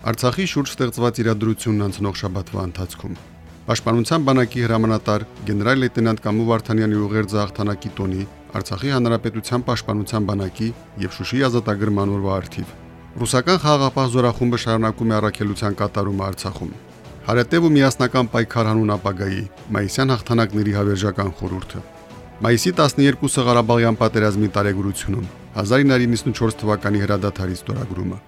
Արցախի շուրջ ստեղծված իրադրությունն անցնող շաբաթվա ընթացքում։ Պաշտպանության բանակի հրամանատար գեներալ լեյտենանտ Կամու Վարդանյանի ուղերձը հաղթանակի տոնի Արցախի հանրապետության պաշտպանության բանակի եւ Շուշի ազատագրման օրվա արդիվ։ Ռուսական խաղաղապահ զորախումբը շարունակում է առաքելության կատարումը Արցախում։ Հարետև ու միասնական պայքար հանուն ապագայի Մայիսյան հաղթանակների հավերժական խորհուրդը։ Մայիսի 12-ը Ղարաբաղյան պատերազմի տարեգրությունում 1994 թվականի հրադադարի ստորագրումը։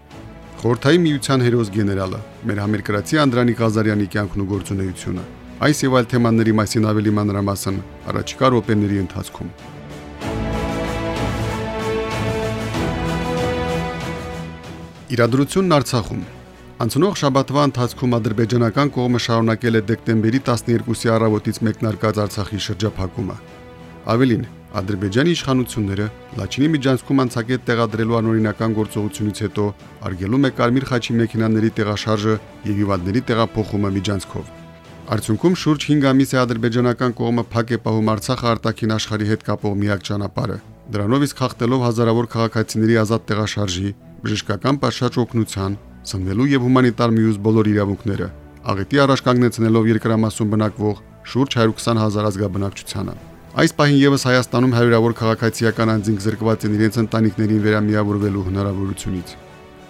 Խորթայի միության հերոս գեներալը մեր համերկրացի Անդրանիկ Ղազարյանի կյանքն ու գործունեությունը։ Այս եւ այլ թեմաների մասին ավելի մանրամասն առաջիկա րոպեների ընթացքում։ Իրադրությունն Արցախում Անցնող շաբաթվա ընթացքում ադրբեջանական կողմը շարունակել է դեկտեմբերի 12-ի առավոտից մեկնարկած Արցախի շրջափակումը։ Ավելին, Ադրբեջանի իշխանությունները Լաչինի միջանցքում անցակետ տեղադրելու անօրինական գործողությունից հետո արգելում է Կարմիր խաչի մեքենաների տեղաշարժը եւ հիվանդների տեղափոխումը միջանցքով։ Արդյունքում շուրջ 5 ամիս է ադրբեջանական կողմը փակ է պահում Արցախը արտաքին աշխարհի հետ կապող միակ ճանապարհը։ Դրանով իսկ խախտելով հազարավոր քաղաքացիների ազատ տեղաշարժի, բժշկական պատշաճ օգնության, սնվելու եւ հումանիտար միուս բոլոր իրավունքները, աղետի առաջ կանգնեցնելով երկրամասում բնակվող շուրջ 120 հազար ազգաբնակչությանը։ Այս պահին եւս Հայաստանում հարյուրավոր քաղաքացիական անձինք զրկված են իրենց ընտանիքներին վերամիավորվելու հնարավորությունից։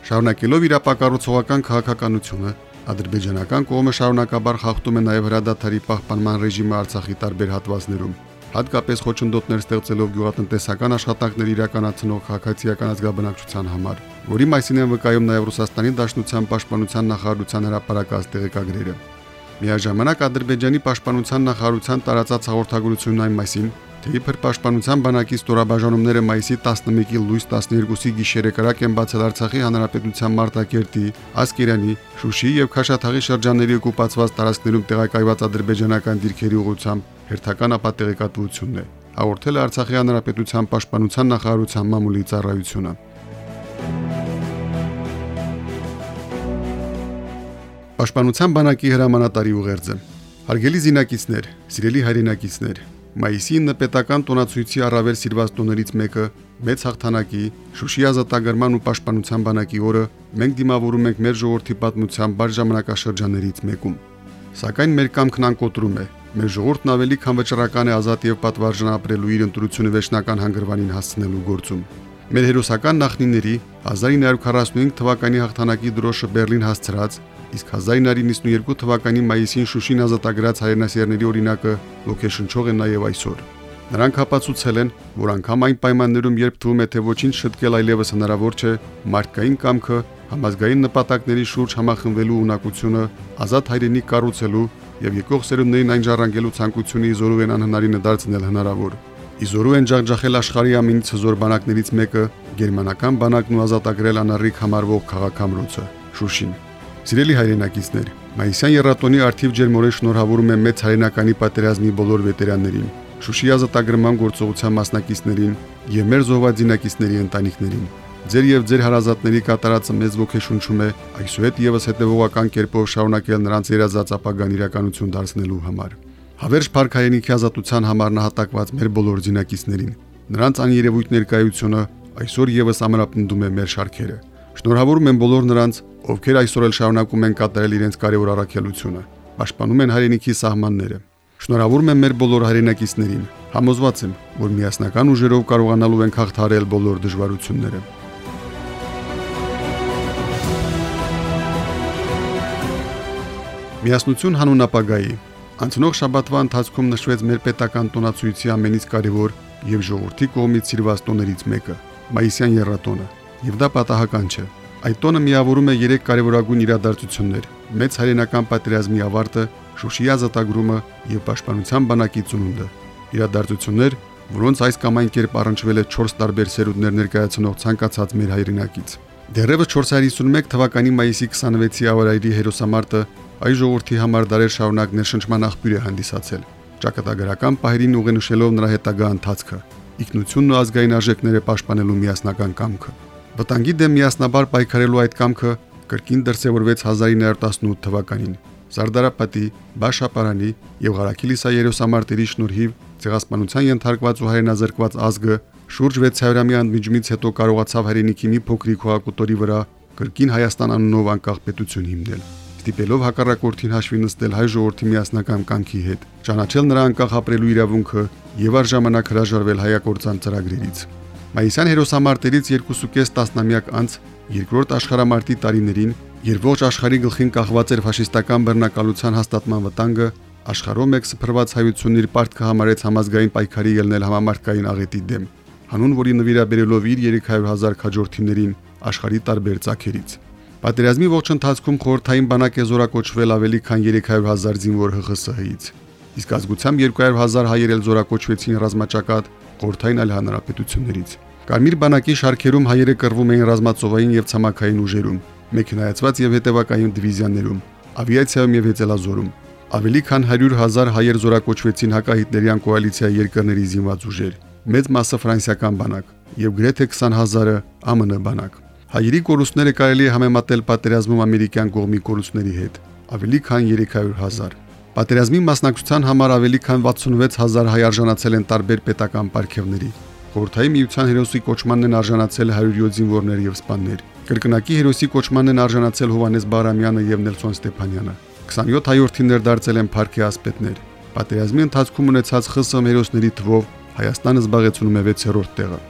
Շարունակելով իր ապակառուցողական քաղաքականությունը, ադրբեջանական կողմը շարունակաբար խախտում է նաև հրադադարի պահպանման ռեժիմը Արցախի տարբեր հատվածներում, հատկապես խոչընդոտներ ստեղծելով գյուղատնտեսական աշխատանքներ իրականացնող քաղաքացիական ազգաբնակչության համար, որի մասին են վկայում նաև Ռուսաստանի Դաշնության պաշտպանության նախարարության հրապարակած տեղեկագրերը։ Միաժամանակ Ադրբեջանի պաշտպանության նախարարության տարածած հաղորդագրությունն այն մասին, թե իբր պաշտպանության բանակի ստորաբաժանումները մայիսի 11-ի լույս 12-ի գիշերը կրակ են բացել Արցախի հանրապետության Մարտակերտի, Ասկերանի, Շուշի եւ Խաշաթաղի շրջանների օկուպացված տարածքներում տեղակայված ադրբեջանական դիրքերի ուղղությամբ հերթական ապատեղեկատվությունն է։ Հաղորդել Արցախի հանրապետության պաշտպանության նախարարության մամուլի ծառայությունը։ Պաշտպանության բանակի հրամանատարի ուղերձը։ Հարգելի զինակիցներ, սիրելի հայրենակիցներ, մայիսի 9 պետական տոնացույցի առավել սիրված տոներից մեկը մեծ հաղթանակի Շուշի ազատագրման ու պաշտպանության բանակի օրը մենք դիմավորում ենք մեր ժողովրդի պատմության բար ժամանակաշրջաններից մեկում։ Սակայն մեր կամքն անկոտրում է։ Մեր ժողովուրդն ավելի քան վճռական է ազատ եւ պատվարժան ապրելու իր ընտրությունը վերջնական հանգրվանին հասցնելու գործում։ Մեր հերոսական նախնիների 1945 թվականի հաղթանակի դրոշը Բերլին հասցրած իսկ 1992 թվականի մայիսին Շուշին ազատագրած հայրենասերների օրինակը ոգեշնչող է նաև այսօր։ Նրանք ապացուցել են, որ անգամ այն պայմաններում, երբ թվում է, թե ոչինչ շտկել այլևս հնարավոր չէ, մարդկային կամքը, համազգային նպատակների շուրջ համախմբվելու ունակությունը, ազատ հայրենիք կառուցելու եւ եկող սերունդներին այն ժառանգելու ցանկությունը իզորու են անհնարինը դարձնել հնարավոր։ Իզորու են ջախջախել աշխարհի ամենից հզոր բանակներից մեկը, գերմանական բանակն ու ազատագրել անառիկ համարվող քաղաքամրոցը՝ Շուշին։ Սիրելի հայրենակիցներ, Մայիսյան երաթոնի արդիվ ջերմորեն շնորհավորում եմ մեծ հայրենականի պատերազմի բոլոր վետերաններին, Շուշի ազատագրման գործողության մասնակիցներին եւ մեր զոհվածինակիցների ընտանիքներին։ Ձեր եւ ձեր հարազատների կատարածը մեծ ոգեշնչում է այսուհետ եւս հետեւողական կերպով շարունակել նրանց երազած ապագան իրականություն դարձնելու համար։ Հավերժ Փարքայենիքի ազատության համար նահատակված մեր բոլոր զինակիցներին։ Նրանց աներևույթ ներկայությունը այսօր եւս ամրապնդում է մեր շարքերը։ Շնորհավորում եմ բոլոր նրանց, ովքեր այսօր էլ շարունակում են կատարել իրենց կարևոր առաքելությունը, պաշտպանում են հայրենիքի սահմանները։ Շնորհավորում եմ մեր բոլոր հայրենակիցներին։ Համոզված եմ, որ միասնական ուժերով կարողանալու ենք հաղթահարել բոլոր դժվարությունները։ Միասնություն հանուն ապագայի։ Անցնող շաբաթվա ընթացքում նշվեց մեր պետական տոնացույցի ամենից կարևոր եւ ժողովրդի կողմից սիրված տոներից մեկը՝ Մայիսյան երրատոնը եւ դա պատահական չէ։ Այդ տոնը միավորում է 3 կարևորագույն իրադարձություններ՝ մեծ հայրենական պատերազմի ավարտը, Շուշի ազատագրումը եւ պաշտպանության բանակի ծնունդը։ Իրադարձություններ, որոնց այս կամ այն կերպ առնչվել է 4 տարբեր սերունդներ ներկայացնող ցանկացած մեր հայրենակից։ Դեռևս 451 թվականի մայիսի 26-ի ավարայրի հերոսամարտը այ ժողովրդի համար դարեր շարունակ ներշնչման աղբյուր է հանդիսացել։ Ճակատագրական պահերին ուղենշելով նրա հետագա ընթացքը, ինքնությունն ու ազգային արժեքները պաշտպանելու միասնական կամքը։ Վտանգի դեմ միասնաբար պայքարելու այդ կամքը կրկին դրսևորվեց 1918 թվականին Սարդարապետի, Բաշապարանի եւ Ղարաքիլիսա երուսամարտերի շնորհիվ ցեղասպանության ենթարկված ու հայրենազրկված ազգը շուրջ 600-ամյա ընդմիջումից հետո կարողացավ հայրենիքի մի փոքրիկ հողակոտորի վրա կրկին Հայաստան անունով անկախ պետություն հիմնել ստիպելով հակառակորդին հաշվի նստել հայ ժողովրդի միասնական կամքի հետ, ճանաչել նրա անկախ ապրելու իրավունքը եւ առժամանակ հրաժարվել հայակորցան ծրագրերից։ Մայիսյան հերոսամարտերից 2.5 տասնամյակ անց երկրորդ աշխարհամարտի տարիներին, երբ ողջ աշխարհի գլխին կախված էր ֆաշիստական բռնակալության հաստատման վտանգը, աշխարհում մեկ սփռված հայությունն իր պարտքը համարեց համազգային պայքարի ելնել համամարտկային աղետի դեմ, հանուն որի նվիրաբերելով իր 300.000 քաջորդիներին աշխարհի տարբեր ցակերից։ Պատերազմի ողջ ընթացքում խորթային բանակ է զորակոչվել ավելի քան 300.000 զինվոր ՀԽՍՀ-ից։ Իսկ ազգությամբ 200.000 հայեր էլ զորակոչվեցին ռազմաճակատ խորթային այլ հանրապետություններից։ Կարմիր բանակի շարքերում հայերը կռվում էին ռազմածովային եւ ցամաքային ուժերում, մեքենայացված եւ հետևակային դիվիզիաներում, ավիացիայում եւ հեծելազորում։ Ավելի քան 100.000 հայեր զորակոչվեցին հակահիտլերյան կոալիցիայի երկրների զինված ուժեր մեծ մասը ֆրանսիական բանակ եւ գրեթե 20000-ը ԱՄՆ բանակ։ Հայերի կորուստները կարելի է համեմատել պատերազմում ամերիկյան կողմի կորուստների հետ՝ ավելի քան 300.000։ Պատերազմի մասնակցության համար ավելի քան 66000 հայ արժանացել են տարբեր պետական պարգևների։ Խորթայի միության հերոսի կոչմանն են արժանացել 107 զինվորներ եւ սպաներ։ Կրկնակի հերոսի կոչմանն են արժանացել Հովանես Բարամյանը եւ Նելսոն Ստեփանյանը։ 27 հայորդին ներդարձել են Փարքի ասպետներ։ Պատերազմի ընթացքում ունեցած ԽՍՀՄ հերոսների թվով Հայաստանը զբաղեցնում է 6-րդ տեղը։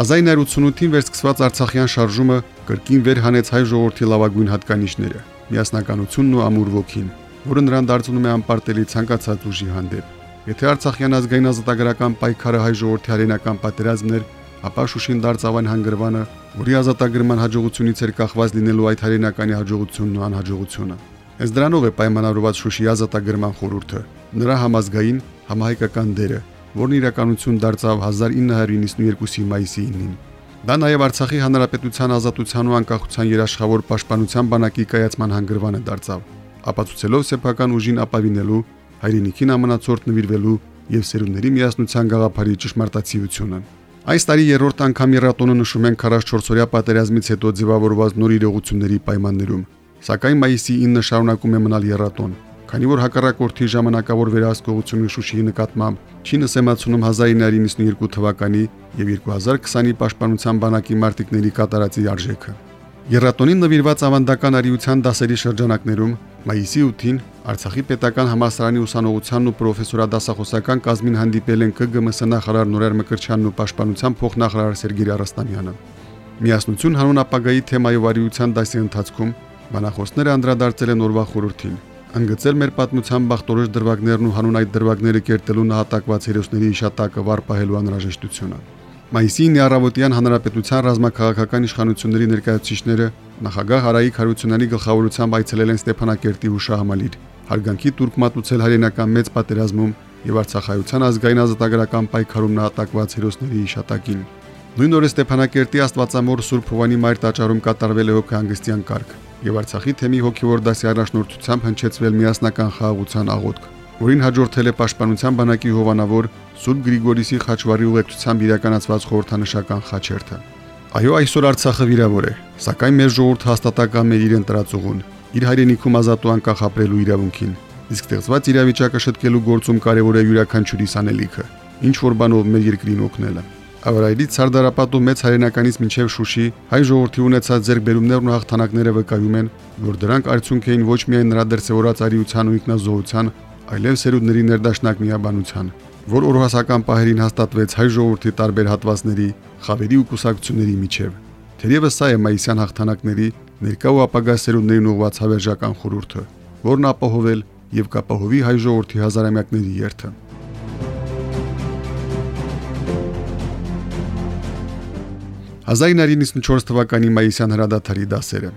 1988-ին վերսկսված Արցախյան շարժումը կրկին վերհանեց հայ ժողովրդի լավագույն հատկանիշները՝ միասնականությունն ու ամուր ոգին որը նրան դարձնում է անպարտելի ցանկացած ուժի հանդեպ։ Եթե Արցախյան ազգային ազատագրական պայքարը հայ ժողովրդի հայրենական պատերազմն էր, ապա Շուշին դարձավ այն հանգրվանը, որի ազատագրման հաջողությունից էր կախված լինելու այդ հայրենականի հաջողությունն ու անհաջողությունը։ Հենց դրանով է պայմանավորված Շուշի ազատագրման խորհուրդը, նրա համազգային համահայկական դերը, որն իրականություն դարձավ 1992-ի մայիսի 9-ին։ Դա նաև Արցախի հանրապետության ազատության ու անկախության երաշխավոր պաշտպանության բանակի կայացման հանգրվանը դարձավ, ապացուցելով սեփական ուժին ապավինելու, հայրենիքին ամնացորդ նվիրվելու եւ սերունդների միասնության գաղափարի ճշմարտացիությունը։ Այս տարի երրորդ անգամ երաթոնը նշում են 44-օրյա պատերազմից հետո ձևավորված նոր իրողությունների պայմաններում։ Սակայն մայիսի 9-ը շարունակում է մնալ երաթոն, քանի որ հակառակորդի ժամանակավոր վերահսկողությունը Շուշիի նկատմամբ չի նսեմացնում 1992 թվականի եւ 2020-ի պաշտպանության բանակի մարտիկների կատարածի արժեքը։ Երատոնին նվիրված ավանդական արիության դասերի շրջանակներում մայիսի 8-ին Արցախի պետական համալսարանի ուսանողությանն ու պրոֆեսորադասախոսական կազմին հանդիպել են ԿԳՄՍ նախարար Նորեր Մկրչյանն ու պաշտպանության փոխնախարար Սերգեյ Արաստամյանը։ Միասնություն հանուն ապագայի թեմայով արիության դասի ընթացքում բանախոսները անդրադարձել են օրվա խորհրդին, ընդգծել մեր պատմության բախտորոշ դրվագներն ու հանուն այդ դրվագները կերտելու նահատակված հերոսների իշատակը վար պահելու անհրաժեշտությունը։ Մայիսի 9 առավոտյան հանրապետության ռազմաքաղաքական իշխանությունների ներկայացուցիչները նախագահ Հարայիկ Հարությունյանի գլխավորությամբ այցելել են Ստեփանակերտի հուշահամալիր, հարգանքի տուրք մատուցել հայրենական մեծ պատերազմում եւ Արցախայության ազգային ազատագրական պայքարում նահատակված հերոսների իշատակին։ Նույն օրը Ստեփանակերտի Աստվածամոր Սուրբ Հովանի մայր տաճարում կատարվել է հոգեհանգստյան կարգ եւ Արցախի թեմի հոգեվոր դասի առաջնորդությամբ հնչեցվել միասնական խաղաղության աղոթք, որին հաջորդել է Պաշտպանության բանակի հովանավոր Սուրբ Գրիգորիսի խաչվարի ուղեկցությամբ իրականացված խորհրդանշական խաչերթը։ Այո, այսօր Արցախը վիրավոր է, սակայն մեր ժողովուրդը հաստատակամ է իրեն տրածուղուն, իր հայրենիքում ազատ ու անկախ ապրելու իրավունքին։ Իսկ ստեղծված իրավիճակը շտկելու գործում կարևոր է յուրաքանչյուրի սանելիքը, ինչ որ բանով մեր երկրին օգնելը։ Ավարայից Սարդարապատու մեծ հայրենականից մինչև Շուշի հայ ժողովրդի ունեցած ձերբերումներն ու հաղթանակները վկայում են, որ դրանք արդյունք էին ոչ միայն նրա դրսևորած արիության ու ինքնազոհության, այլև սերունդների ներդաշնակ միաբանության, որ օրհասական պահերին հաստատվեց հայ ժողովրդի տարբեր հատվածների, խավերի ու կուսակցությունների միջև։ Թերևս սա է մայիսյան հաղթանակների ներկա ու ապագա սերունդներին ուղղված հավերժական խորհուրդը, որն ապահովել եւ կապահովի հայ ժողովրդի հազարամյակների երթը։ 1994 թվականի մայիսյան հրադադարի դասերը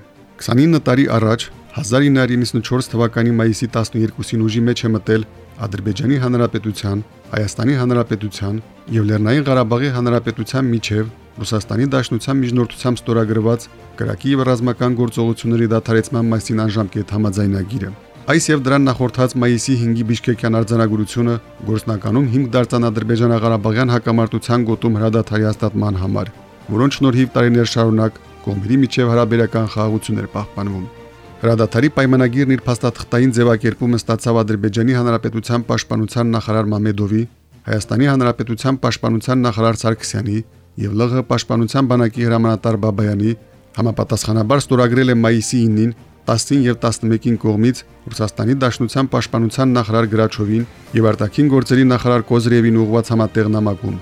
29 տարի առաջ 1994 թվականի մայիսի 12-ին ուժի մեջ է մտել Ադրբեջանի Հանրապետության, Հայաստանի Հանրապետության եւ Լեռնային Ղարաբաղի Հանրապետության միջև Ռուսաստանի Դաշնության միջնորդությամբ ստորագրված կրակի եւ ռազմական գործողությունների դադարեցման մասին անժամկետ համաձայնագիրը։ Այս եւ դրան նախորդած մայիսի 5-ի Բիշկեկյան արձանագրությունը գործնականում 5 դարձան Ադրբեջանա-Ղարաբաղյան հակամարտության գոտում հրադադարի հաստատման համար, որոնց շնորհիվ տարիներ շարունակ կողմերի միջև հարաբերական խաղաղություն էր պահպանվում։ Հրադադարի պայմանագիրն իր փաստաթղթային ձևակերպումը ստացավ Ադրբեջանի Հանրապետության Պաշտպանության նախարար Մամեդովի, Հայաստանի Հանրապետության Պաշտպանության նախարար Սարգսյանի եւ ԼՂ Պաշտպանության բանակի հրամանատար Բաբայանի համապատասխանաբար ստորագրել է մայիսի 9-ին 10-ին եւ 11-ին կողմից Ռուսաստանի Դաշնության Պաշտպանության նախարար Գրաչովին եւ արտաքին գործերի նախարար Կոզրևին ուղղված համատեղ նամակում,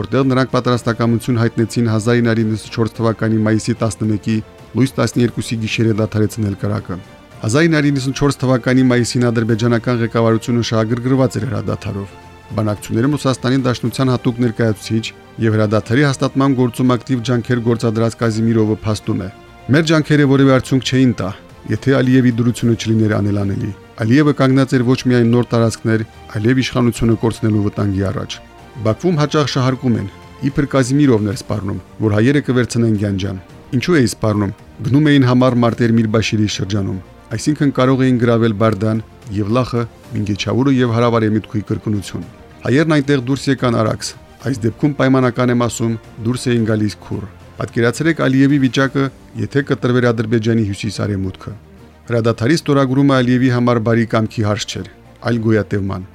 որտեղ նրանք պատրաստակամություն հայտնեցին 1994 թվականի մայիսի 11-ի լույս 12-ի գիշերը դադարեցնել կրակը։ 1994 թվականի մայիսին ադրբեջանական ղեկավարությունը շահագրգռված էր հրադադարով։ Բանակցություններում Ռուսաստանի Դաշնության հատուկ ներկայացուցիչ եւ հրադադարի հաստատման գործում ակտիվ ջանքեր գործադրած Կազիմիրովը փաստում է. Մեր ջանքերը որևէ արդյունք չէին տա, եթե Ալիևի դրությունը չլիներ անելանելի։ Ալիևը կանգնած էր ոչ միայն նոր տարածքներ, այլև իշխանությունը կորցնելու վտանգի առաջ։ Բաքվում հաճախ շահարկում են, իբր Կազիմիրովն էր սպառնում, որ հայերը կվերցնեն Գյանջան։ Ինչու էի սպառնում։ Գնում էին համար մարտեր Միրբաշիրի շրջանում, այսինքն կարող էին գravel Բարդան, Եվլախը, Մինգեչավուրը եւ հարավարեմիտքի կրկնություն։ Հայերն այնտեղ դուրս եկան Արաքս։ Այս դեպքում պայմանական եմ ասում, դուրս էին գալիս քուր։ Պատկերացրեք Ալիևի վիճակը, եթե կտրվեր Ադրբեջանի հյուսիս-արևմուտքը։ Հրադադարի ստորագրումը Ալիևի համար բարի կամքի հարց չէր, այլ գոյատևման։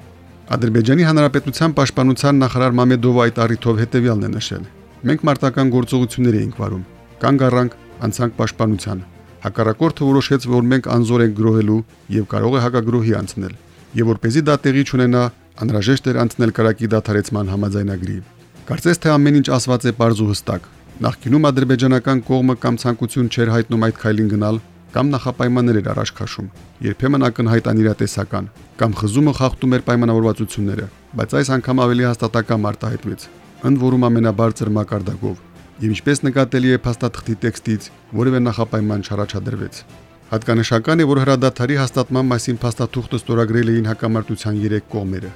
Ադրբեջանի Հանրապետության պաշտպանության նախարար Մամեդովը այդ առիթով հետևյալն է նշել. Մենք մարտական գործողություններ էինք վարում կանգ առանք անցանք պաշտպանության։ Հակառակորդը որոշեց, որ մենք անզոր ենք գրոհելու եւ կարող է հակագրոհի անցնել։ Եվ որպեսզի դա տեղի չունենա, անհրաժեշտ էր անցնել կարակի դադարեցման համաձայնագրի։ Կարծես թե ամեն ինչ ասված է པարզ ու հստակ։ Նախկինում ադրբեջանական կողմը կամ ցանկություն չէր հայտնում այդ քայլին գնալ, կամ նախապայմաններ էր առաջ քաշում, երբեմն ակնհայտ անիրատեսական, կամ խզումը խախտում էր պայմանավորվածությունները, բայց այս անգամ ավելի հաստատակամ արտահայտվեց, ընդ որում ամենաբարձր մակարդակով եւ ինչպես նկատելի է փաստաթղթի տեքստից, որևէ նախապայման չառաջադրվեց։ Հատկանշական է, որ հրադադարի հաստատման մասին փաստաթուղթը ստորագրել էին հակամարտության 3 կողմերը։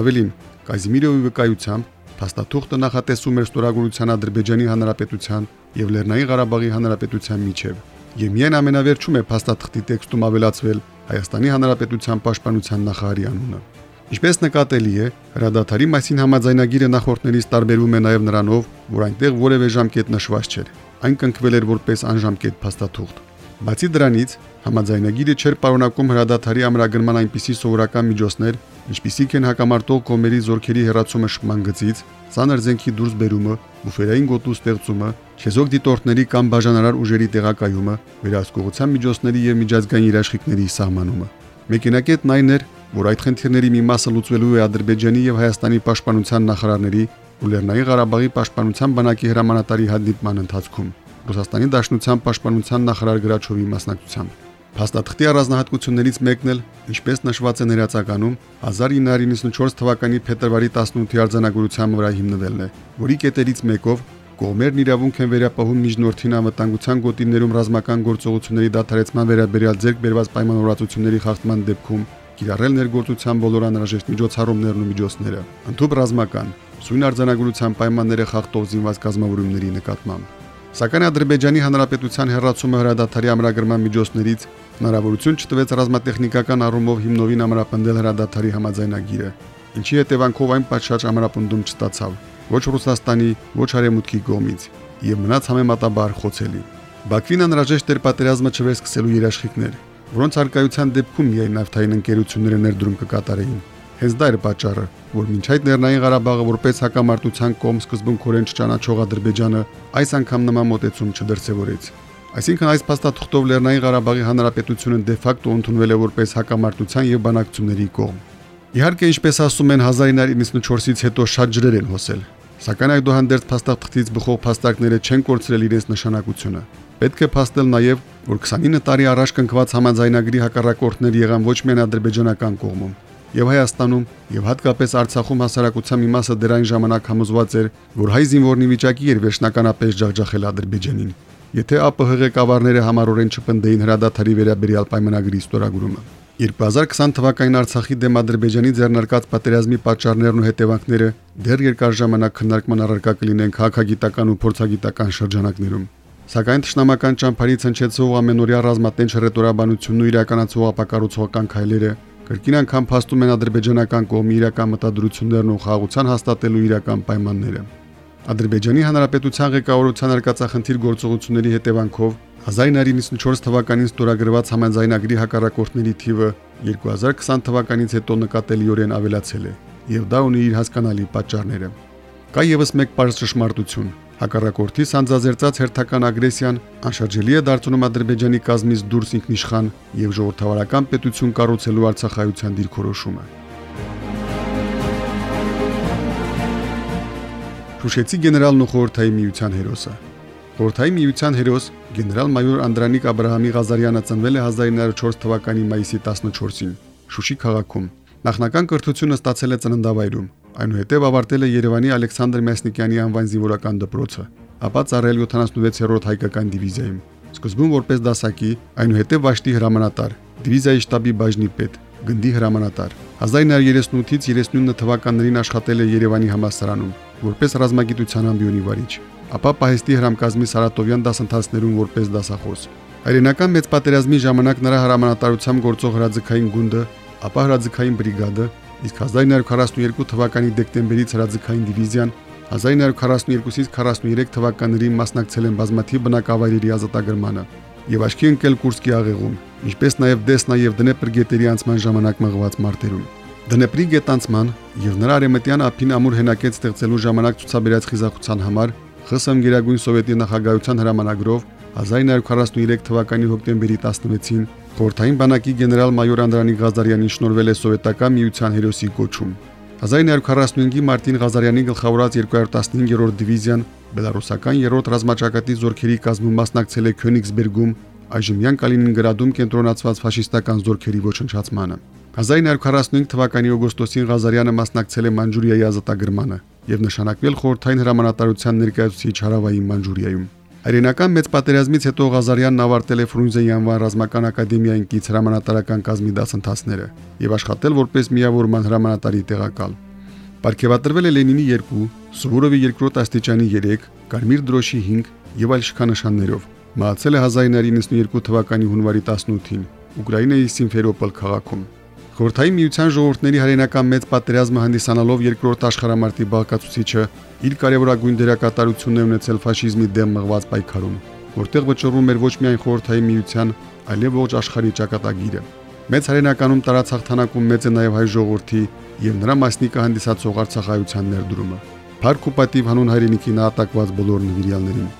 Ավելին, Կազիմիրովի վկայությամբ փաստաթուղթը նախատեսում էր ստորագրության Ադրբեջանի Հանրապետության եւ Լեռնային Ղարաբաղի Հանրապետության միջև։ Եվ միայն ամենավերջում է փաստաթղթի տեքստում ավելացվել Հայաստանի Հանրապետության Պաշտպանության նախարարի անունը։ Ինչպես նկատելի է, հրադադարի մասին համաձայնագիրը նախորդներից տարբերվում է նաև նրանով, որ այնտեղ որևէ ժամկետ նշված չէր։ Այն կնքվել էր որպես անժամկետ փաստաթուղթ։ Բացի դրանից, համաձայնագիրը չէր պարունակում հրադադարի ամրագրման այնպիսի սովորական միջոցներ, ինչպիսիք են հակամարտող կողմերի զորքերի հերացումը շփման գծից, ցաներ զենքի դուրս բերումը, բուֆերային գոտու ստեղծումը, չեզոք դիտորդների կամ բաժանարար ուժերի տեղակայումը, վերահսկողության միջոցների եւ միջազգային երաշխիքների սահմանումը։ Մեկենակետն այն էր, որ այդ խնդիրների մի մասը լուծվելու է Ադրբեջանի եւ Հայաստանի պաշտպանության նախարարների ու Լեռնային Ղարաբաղի պաշտպանության բանակի հրամանատարի հանդիպման ընթացքում Ռուսաստանի Դաշնության պաշտպանության նախարար Գրաչովի մասնակցությամբ։ Փաստաթղթի առանձնահատկություններից մեկն էլ, ինչպես նշված է ներածականում, 1994 թվականի փետրվարի 18-ի արձանագրության վրա հիմնվելն է, որի կետերից մեկով կողմերն իրավունք են վերապահում միջնորդին անվտանգության գոտիներում ռազմական գործողությունների դադարեցման վերաբերյալ ձեռք բերված պայմանավորվածությունների խախտման դեպքում կիրառել ներգործության բոլոր անհրաժեշտ միջոցառումներն ու միջոցները, ընդհանուր ռազմական, սույն արձանագրության պայմանները խախտող զինված կազմավորումների նկատմամբ։ Սակայն Ադրբեջանի Հանրապետության հերացումը հրադադարի ամրագրման միջոցներից հնարավորություն չտվեց ռազմատեխնիկական առումով հիմնովին ամրապնդել հրադադարի համաձայնագիրը, ինչի հետևանքով այն պատշաճ ամրապնդում չստացավ ոչ Ռուսաստանի, ոչ Արևմուտքի կողմից եւ մնաց համեմատաբար խոցելի։ Բաքվին անհրաժեշտ էր պատերազմը չվերսկսելու երաշխիքներ, որոնց արկայության դեպքում միայն նավթային ընկերությունները ներդրում կկատարեին։ Հենց դա էր պատճառը, որ մինչ այդ Լեռնային Ղարաբաղը որպես հակամարտության կողմ սկզբունքորեն չճանաչող Ադրբեջանը այս անգամ նման մոտեցում չդրսևորեց։ Այսինքն այս փաստաթղթով Լեռնային Ղարաբաղի Հանրապետությունը դե ֆակտո ընդունվել է որպես հակամարտության եւ բանակցությունների կողմ։ Իհարկե, ինչպես ասում են 1994-ից հետո շատ ջրեր են հոսել, սակայն այդուհանդերձ փաստաթղթից բխող փաստարկները չեն կորցրել իրենց նշանակությունը։ Պետք է փաստել նաև, որ 29 տարի առաջ կնքված համաձայնագրի հակառակորդներ եղան ոչ միայն ադրբեջանական կողմում, եւ Հայաստանում, եւ հատկապես Արցախում հասարակության մի մասը դեռ այն ժամանակ համոզված էր, որ հայ զինվորնի վիճակի էր վերջնականապես ջախջախել Ադրբեջանին, եթե ԱՊՀ ղեկավարները համառորեն չպնդեին հրադադարի վերաբերյալ պայմանագրի ստորագրումը։ 2020 թվականին Արցախի դեմ Ադրբեջանի ձեռնարկած պատերազմի պատճառներն ու հետևանքները դեռ երկար ժամանակ քննարկման առարկա կլինեն քաղաքագիտական ու փորձագիտական շրջանակներում։ Սակայն ճշնամական ճամփարից հնչեցող ամենօրյա ռազմատենչ հռետորաբանությունն ու իրականացող ապակառուցողական քայլերը կրկին անգամ փաստում են ադրբեջանական կողմի իրական մտադրություններն ու խաղաղության հաստատելու իրական պայմանները։ Ադրբեջանի Հանրապետության ղեկավարության արկածախնդիր գործողությունների հետևանքով 1994 թվականին ստորագրված համաձայնագրի հակառակորդների թիվը 2020 թվականից հետո նկատելիորեն ավելացել է, եւ դա ունի իր հասկանալի պատճառները։ Կա եւս մեկ པարզ ճշմարտություն. Հակառակորդի սանձազերծած հերթական ագրեսիան անշարժելի է դարձնում Ադրբեջանի կազմից դուրս ինքնիշխան եւ ժողովրդավարական պետություն կառուցելու արցախայության դիրքորոշումը։ Շուշեցի գեներալն ու խորհրդային միության հերոսը Խորհրդային միության հերոս գեներալ-մայոր Անդրանիկ Աբ รา համի Ղազարյանը ծնվել է 1904 թվականի մայիսի 14-ին Շուշի քաղաքում։ Նախնական կրթությունը ստացել է ծննդավայրում, այնուհետև ավարտել է Երևանի Ալեքսանդր Մեսնիկյանի անվան զինվորական դպրոցը, ապա ծառայել 76-րդ հայկական դիվիզիայում։ Սկզբում որպես դասակի, այնուհետև վաշտի հրամանատար, դիվիզիայի շտաբի բաժնի պետ, գնդի հրամանատար։ 1938-ից 39 թվականներին աշխատել է Երևանի համալսարանում որպես ռազմագիտության ամբիոնի վարիչ ապա Պահեստի հրամկազմի Սարատովյան դասընթացներում որպես դասախոս։ Հայրենական մեծ պատերազմի ժամանակ նրա հրամանատարությամբ գործող հրաձգային գունդը, ապա հրաձգային բրիգադը, իսկ 1942 թվականի դեկտեմբերից հրաձգային դիվիզիան 1942-ից 43 թվականներին մասնակցել են բազմաթիվ բնակավայրերի ազատագրմանը եւ աչքի ընկել Կուրսկի աղեղում, ինչպես նաեւ Դեսնա եւ Դնեպր գետերի անցման ժամանակ մղված մարտերում։ Դնեպրի գետանցման եւ նրա արեմտյան ափին ամուր հենակեց ստեղծելու ժամանակ ցուցաբերած խիզախության համար ԽՍՀՄ Գերագույն Սովետի նախագահության հրամանագրով 1943 թվականի հոկտեմբերի 16-ին Խորթային բանակի գեներալ-մայոր Անդրանիկ Ղազարյանին շնորհվել է սովետական միության հերոսի կոչում։ 1945-ի մարտին Ղազարյանի գլխավորած 215-րդ դիվիզիան բելարուսական 3-րդ ռազմաճակատի զորքերի կազմում մասնակցել է Քյոնիգսբերգում, այժմյան Կալինինգրադում կենտրոնացված ֆաշիստական զորքերի ոչնչացմանը։ 1945 թվականի օգոստոսին Ղազարյանը մասնակցել է Մանջուրիայի ազատագրմանը եւ նշանակվել խորթային հրամանատարության ներկայացուցիչ Հարավային Մանջուրիայում։ Հայրենական մեծ պատերազմից հետո Ղազարյանն ավարտել է Ֆրունզեի անվան ռազմական ակադեմիային կից հրամանատարական կազմի դասընթացները եւ աշխատել որպես միավորման հրամանատարի տեղակալ։ Պարգևատրվել է Լենինի 2, Սուվորովի 2-րդ աստիճանի 3, Կարմիր դրոշի 5 եւ այլ շքանշաններով։ Մահացել է 1992 թվականի հունվարի 18-ին Ուկրաինայի Սիմֆերոպոլ քաղաքում։ Խորհրդային միության ժողովուրդների հայրենական մեծ պատերազմը հանդիսանալով երկրորդ աշխարհամարտի բաղկացուցիչը իր կարևորագույն դերակատարությունն է ունեցել ֆաշիզմի դեմ մղված պայքարում, որտեղ վճռում էր ոչ միայն խորհրդային միության, այլև ողջ աշխարհի ճակատագիրը։ Մեծ հայրենականում տարած հաղթանակում մեծ է նաև հայ ժողովրդի եւ նրա մասնիկը հանդիսացող արցախայության ներդրումը։ Փառք ու պատիվ հանուն հայրենիքի նահատակված բոլոր նվիրյալներին։